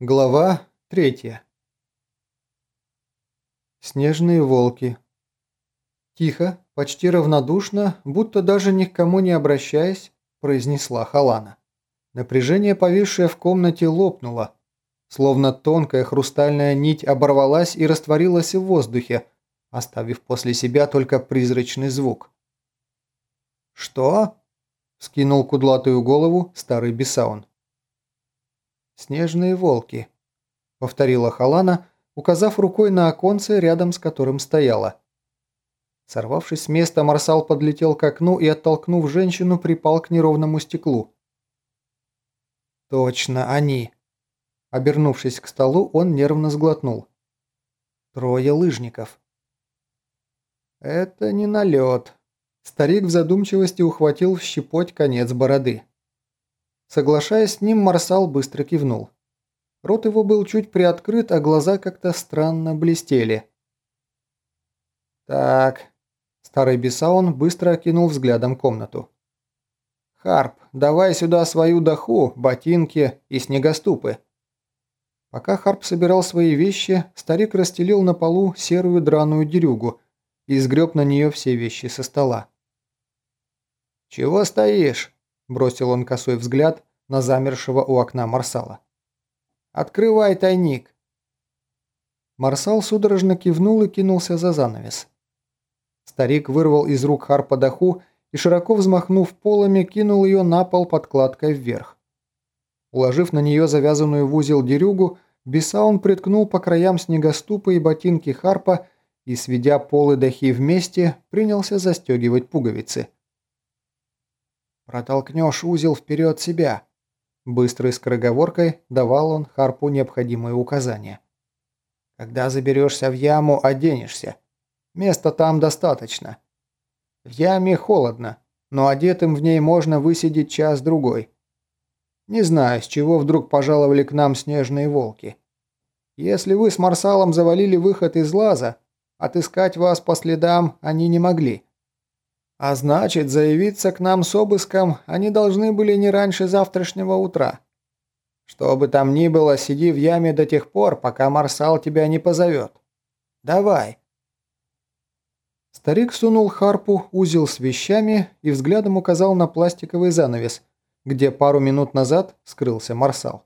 Глава третья. Снежные волки. Тихо, почти равнодушно, будто даже ни к кому не обращаясь, произнесла Халана. Напряжение, повисшее в комнате, лопнуло, словно тонкая хрустальная нить оборвалась и растворилась в воздухе, оставив после себя только призрачный звук. «Что?» – скинул кудлатую голову старый Бесаун. «Снежные волки», — повторила Халана, указав рукой на оконце, рядом с которым стояла. Сорвавшись с места, Марсал подлетел к окну и, оттолкнув женщину, припал к неровному стеклу. «Точно, они!» Обернувшись к столу, он нервно сглотнул. «Трое лыжников». «Это не налет». Старик в задумчивости ухватил в щепоть конец бороды. Соглашаясь с ним, Марсал быстро кивнул. Рот его был чуть приоткрыт, а глаза как-то странно блестели. «Так...» Старый Бесаун быстро окинул взглядом комнату. «Харп, давай сюда свою доху, ботинки и снегоступы». Пока Харп собирал свои вещи, старик расстелил на полу серую драную дерюгу и сгреб на нее все вещи со стола. «Чего стоишь?» Бросил он косой взгляд на замершего у окна Марсала. «Открывай тайник!» Марсал судорожно кивнул и кинулся за занавес. Старик вырвал из рук Харпа даху и, широко взмахнув полами, кинул ее на пол подкладкой вверх. Уложив на нее завязанную в узел дерюгу, Бесаун приткнул по краям снегоступы и ботинки Харпа и, сведя полы дахи вместе, принялся застегивать пуговицы. Протолкнешь узел вперед себя. Быстрой скороговоркой давал он Харпу необходимые указания. Когда заберешься в яму, оденешься. Места там достаточно. В яме холодно, но одетым в ней можно высидеть час-другой. Не знаю, с чего вдруг пожаловали к нам снежные волки. Если вы с Марсалом завалили выход из лаза, отыскать вас по следам они не могли. А значит, заявиться к нам с обыском они должны были не раньше завтрашнего утра. Что бы там ни было, сиди в яме до тех пор, пока Марсал тебя не позовет. Давай. Старик сунул Харпу узел с вещами и взглядом указал на пластиковый занавес, где пару минут назад скрылся Марсал.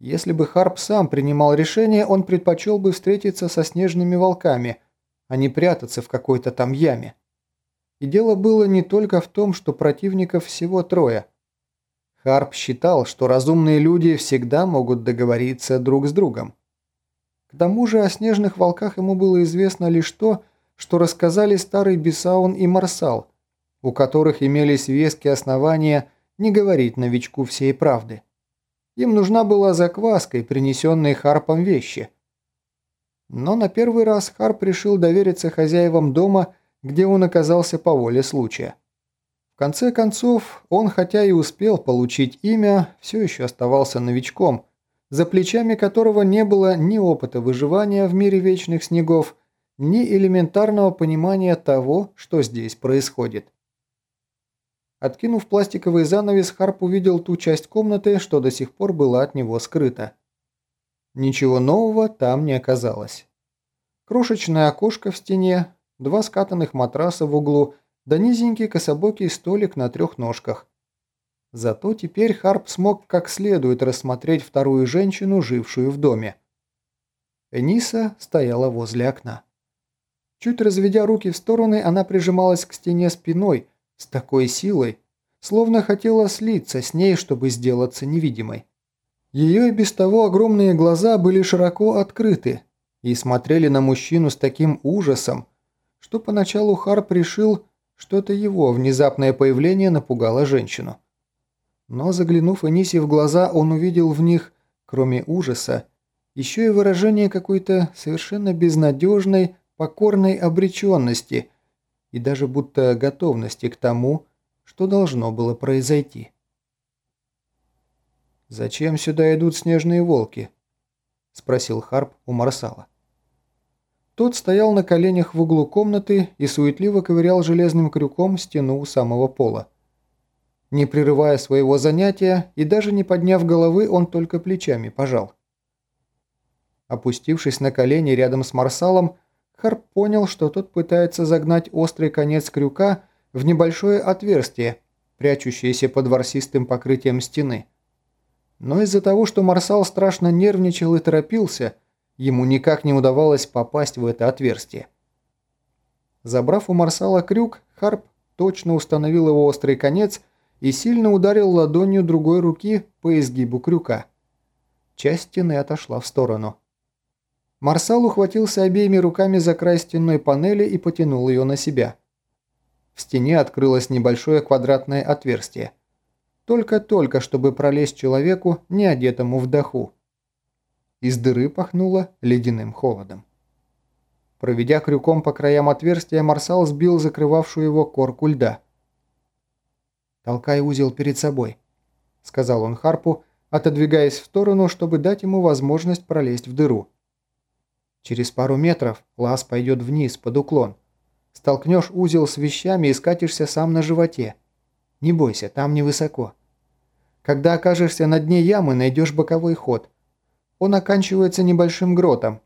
Если бы Харп сам принимал решение, он предпочел бы встретиться со снежными волками, а не прятаться в какой-то там яме. И дело было не только в том, что противников всего трое. Харп считал, что разумные люди всегда могут договориться друг с другом. К тому же о снежных волках ему было известно лишь то, что рассказали старый Бесаун и Марсал, у которых имелись веские основания не говорить новичку всей правды. Им нужна была закваска и принесенные Харпом вещи. Но на первый раз Харп решил довериться хозяевам дома где он оказался по воле случая. В конце концов, он хотя и успел получить имя, все еще оставался новичком, за плечами которого не было ни опыта выживания в мире вечных снегов, ни элементарного понимания того, что здесь происходит. Откинув пластиковый занавес, Харп увидел ту часть комнаты, что до сих пор была от него скрыта. Ничего нового там не оказалось. Крошечное окошко в стене, два скатанных матраса в углу, да низенький кособокий столик на трех ножках. Зато теперь Харп смог как следует рассмотреть вторую женщину, жившую в доме. Эниса стояла возле окна. Чуть разведя руки в стороны, она прижималась к стене спиной с такой силой, словно хотела слиться с ней, чтобы сделаться невидимой. Ее и без того огромные глаза были широко открыты и смотрели на мужчину с таким ужасом, что поначалу Харп решил, что это его внезапное появление напугало женщину. Но заглянув Анисе в глаза, он увидел в них, кроме ужаса, еще и выражение какой-то совершенно безнадежной, покорной обреченности и даже будто готовности к тому, что должно было произойти. «Зачем сюда идут снежные волки?» – спросил Харп у Марсала. Тот стоял на коленях в углу комнаты и суетливо ковырял железным крюком стену у самого пола. Не прерывая своего занятия и даже не подняв головы, он только плечами пожал. Опустившись на колени рядом с Марсалом, Харп понял, что тот пытается загнать острый конец крюка в небольшое отверстие, прячущееся под ворсистым покрытием стены. Но из-за того, что Марсал страшно нервничал и торопился, ему никак не удавалось попасть в это отверстие. Забрав у Марсала крюк, Харп точно установил его острый конец и сильно ударил ладонью другой руки по изгибу крюка. Часть стены отошла в сторону. Марсал ухватился обеими руками за край стенной панели и потянул ее на себя. В стене открылось небольшое квадратное отверстие. Только-только, чтобы пролезть человеку, не одетому в даху. Из дыры пахнуло ледяным холодом. Проведя крюком по краям отверстия, Марсал сбил закрывавшую его корку льда. «Толкай узел перед собой», — сказал он Харпу, отодвигаясь в сторону, чтобы дать ему возможность пролезть в дыру. Через пару метров лаз пойдет вниз, под уклон. Столкнешь узел с вещами и скатишься сам на животе. Не бойся, там невысоко. Когда окажешься на дне ямы, найдешь боковой ход. Он оканчивается небольшим гротом.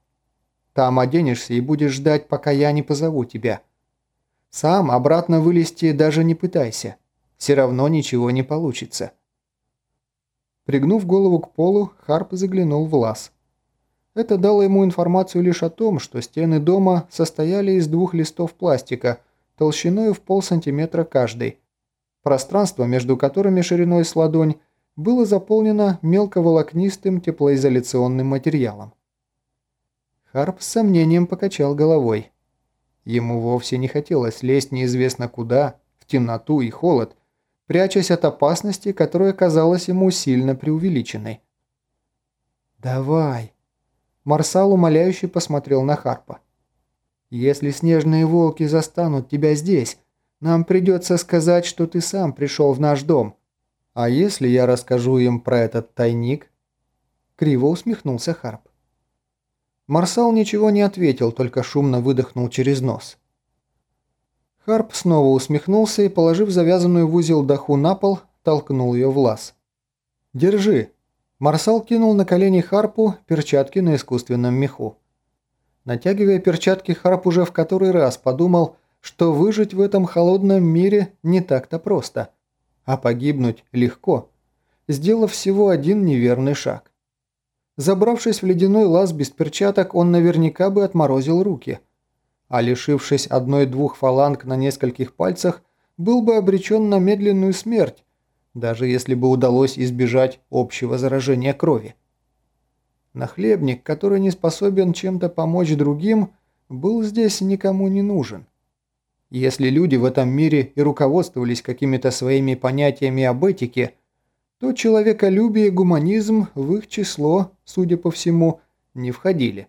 Там оденешься и будешь ждать, пока я не позову тебя. Сам обратно вылезти даже не пытайся. Все равно ничего не получится. Пригнув голову к полу, Харп заглянул в лаз. Это дало ему информацию лишь о том, что стены дома состояли из двух листов пластика, толщиной в полсантиметра каждый. Пространство, между которыми шириной с ладонь, было заполнено мелковолокнистым теплоизоляционным материалом. Харп с сомнением покачал головой. Ему вовсе не хотелось лезть неизвестно куда, в темноту и холод, прячась от опасности, которая казалась ему сильно преувеличенной. «Давай!» Марсал умоляюще посмотрел на Харпа. «Если снежные волки застанут тебя здесь, нам придется сказать, что ты сам пришел в наш дом. А если я расскажу им про этот тайник?» Криво усмехнулся Харп. Марсал ничего не ответил, только шумно выдохнул через нос. Харп снова усмехнулся и, положив завязанную в узел даху на пол, толкнул ее в лаз. «Держи!» Марсал кинул на колени Харпу перчатки на искусственном меху. Натягивая перчатки, Харп уже в который раз подумал, что выжить в этом холодном мире не так-то просто, а погибнуть легко, сделав всего один неверный шаг. Забравшись в ледяной лаз без перчаток, он наверняка бы отморозил руки, а лишившись одной-двух фаланг на нескольких пальцах, был бы обречен на медленную смерть, даже если бы удалось избежать общего заражения крови. Нахлебник, который не способен чем-то помочь другим, был здесь никому не нужен. Если люди в этом мире и руководствовались какими-то своими понятиями об этике, то человеколюбие и гуманизм в их число, судя по всему, не входили.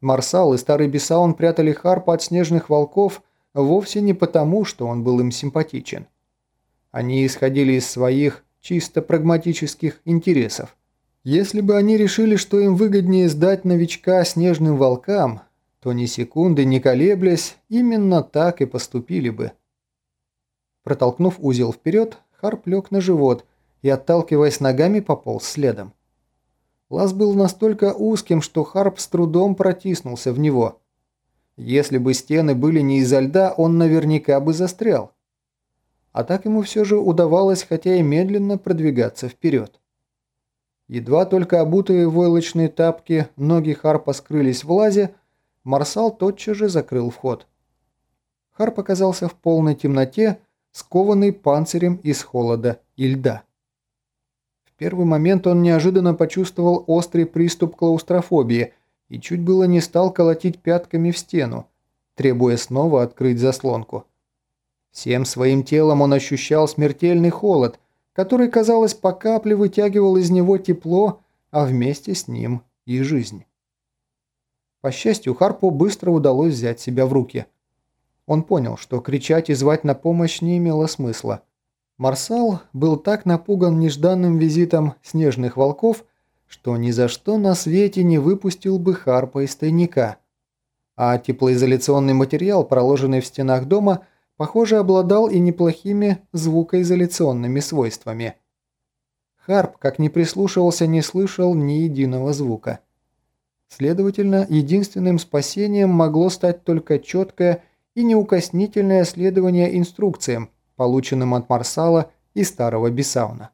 Марсал и старый Бесаун прятали Харпа от снежных волков вовсе не потому, что он был им симпатичен. Они исходили из своих чисто прагматических интересов. Если бы они решили, что им выгоднее сдать новичка снежным волкам, то ни секунды не колеблясь, именно так и поступили бы. Протолкнув узел вперед, Харп лег на живот и, отталкиваясь ногами, пополз следом. Лаз был настолько узким, что Харп с трудом протиснулся в него. Если бы стены были не изо льда, он наверняка бы застрял а так ему все же удавалось, хотя и медленно, продвигаться вперед. Едва только обутые войлочные тапки ноги Харпа скрылись в лазе, Марсал тотчас же закрыл вход. Харп оказался в полной темноте, скованный панцирем из холода и льда. В первый момент он неожиданно почувствовал острый приступ клаустрофобии и чуть было не стал колотить пятками в стену, требуя снова открыть заслонку. Всем своим телом он ощущал смертельный холод, который, казалось, по капле вытягивал из него тепло, а вместе с ним и жизнь. По счастью, Харпу быстро удалось взять себя в руки. Он понял, что кричать и звать на помощь не имело смысла. Марсал был так напуган нежданным визитом снежных волков, что ни за что на свете не выпустил бы Харпа из тайника. А теплоизоляционный материал, проложенный в стенах дома, похоже, обладал и неплохими звукоизоляционными свойствами. Харп, как ни прислушивался, не слышал ни единого звука. Следовательно, единственным спасением могло стать только четкое и неукоснительное следование инструкциям, полученным от Марсала и Старого Бесауна.